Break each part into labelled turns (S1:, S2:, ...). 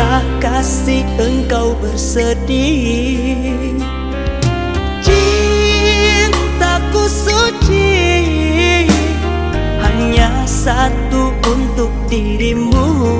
S1: Kisah kasih engkau bersedih. Cintaku suci Hanya satu untuk dirimu.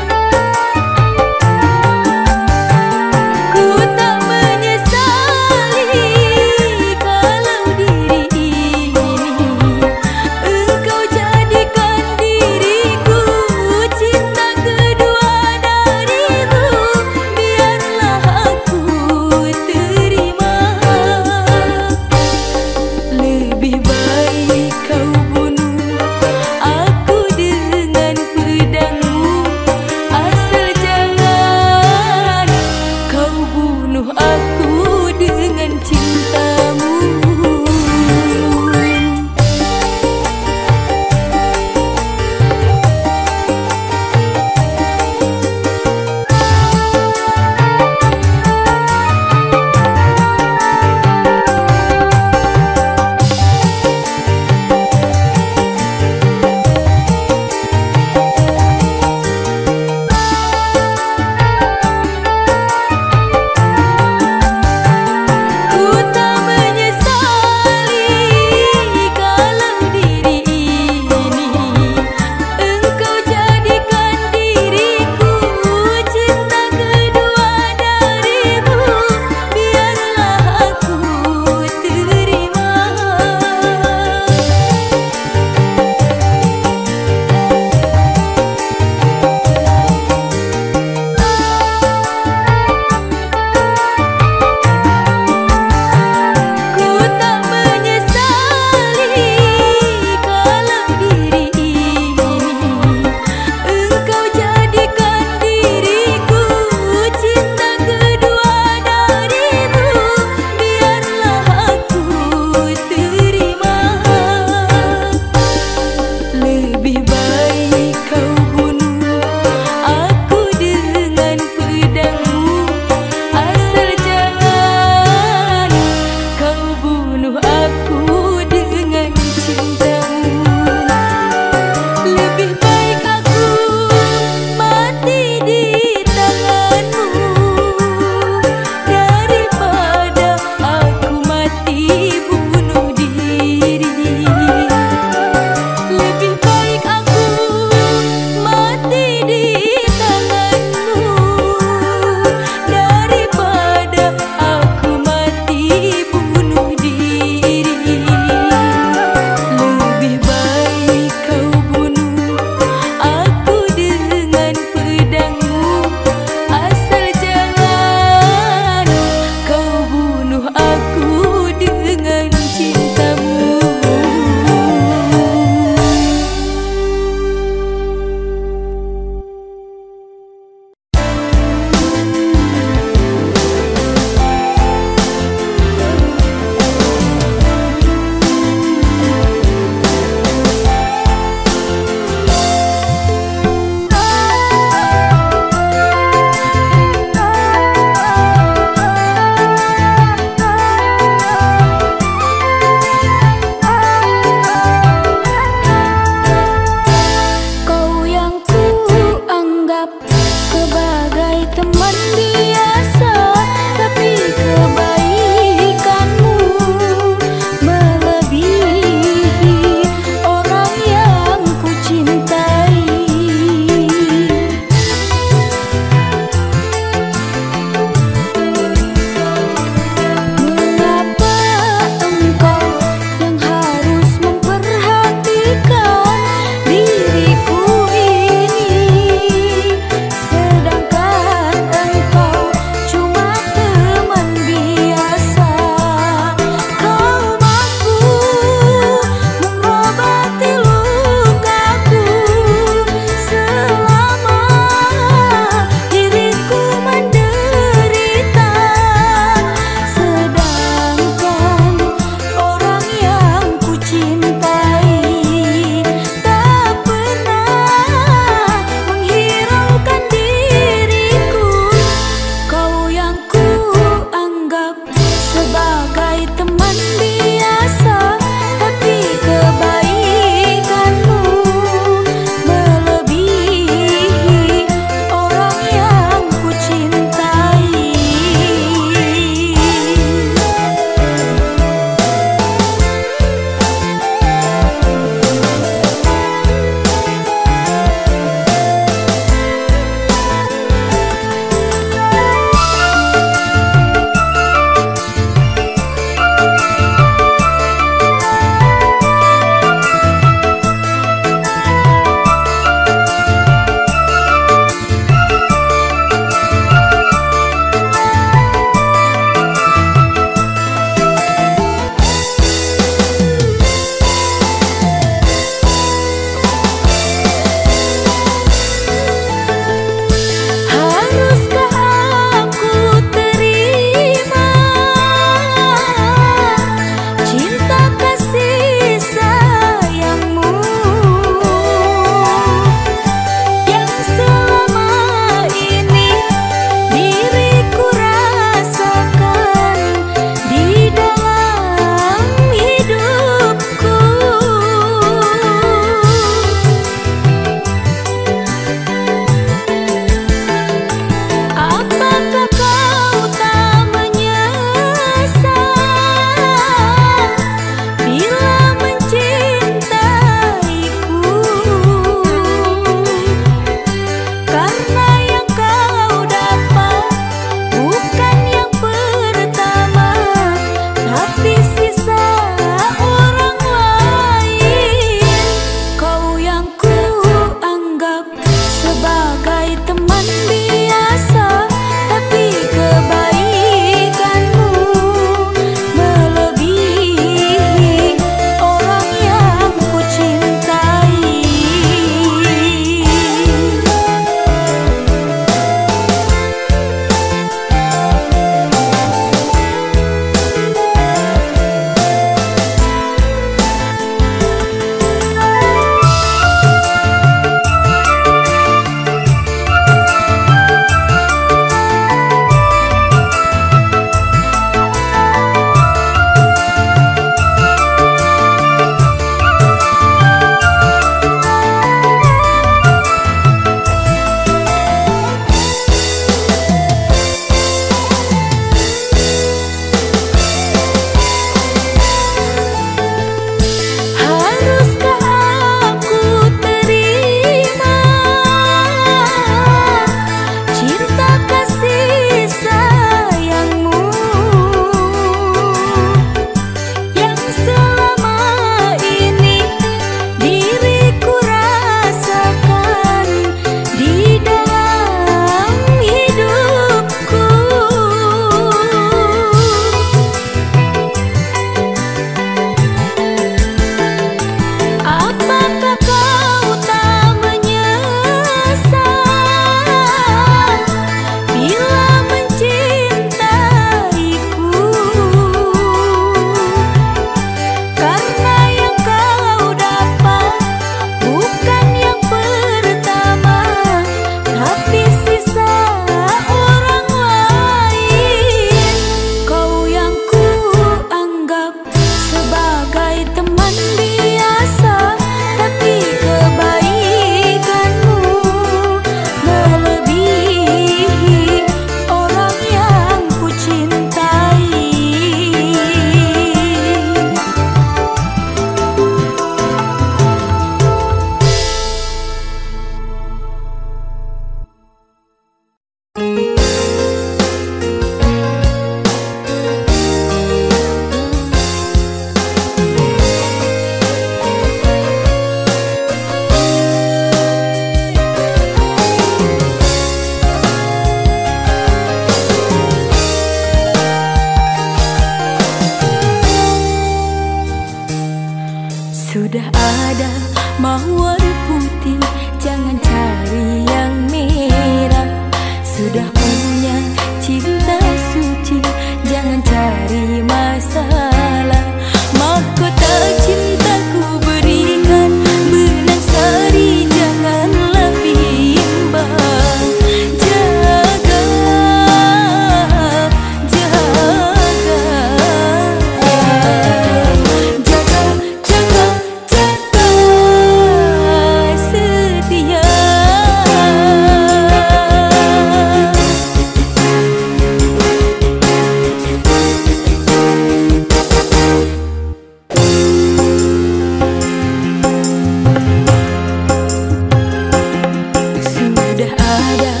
S1: ada.